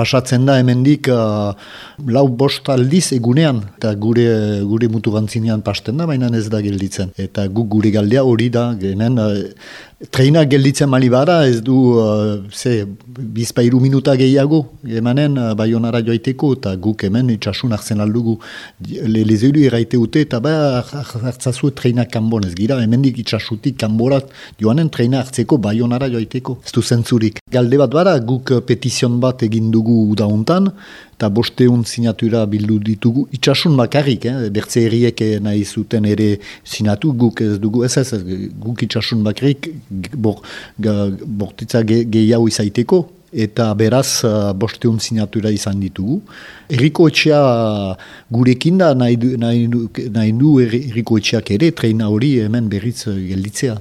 pasatzen da hemendik uh, lau bost aldiz egunean, eta gure, gure mutu gantzinean pasten da, baina ez da gelditzen. Eta guk gure galdea hori da, genen, uh, treina gelditzen mali bara, ez du, uh, ze, bizpairu minuta gehiago, emanen, uh, baionara joaiteko, eta guk hemen itxasun hartzen aldugu, le, lezeru eraite ute, eta ba, hartzazu treina kanbon ez gira, hemendik itxasutik kanborat joanen treina hartzeko baionara joaiteko. Ez du zentzurik. Galde bat bara, guk petizion bat egin dugu dugu udauntan, eta bosteun sinatura bildu ditugu, itxasun bakarrik, eh? bertze herriek nahi zuten ere sinatu, guk ez dugu, ez ez, guk itxasun bakarrik, bortitza ge, gehiago izaiteko, eta beraz uh, bosteun sinatura izan ditugu. Eriko etxea gurekin da nahi nahi, nahi du eriko etxeak ere, treina hori hemen berriz gelditzea.